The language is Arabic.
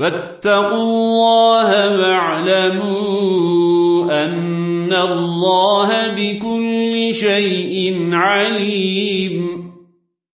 واتقوا الله واعلموا أن الله بكل شيء عليم.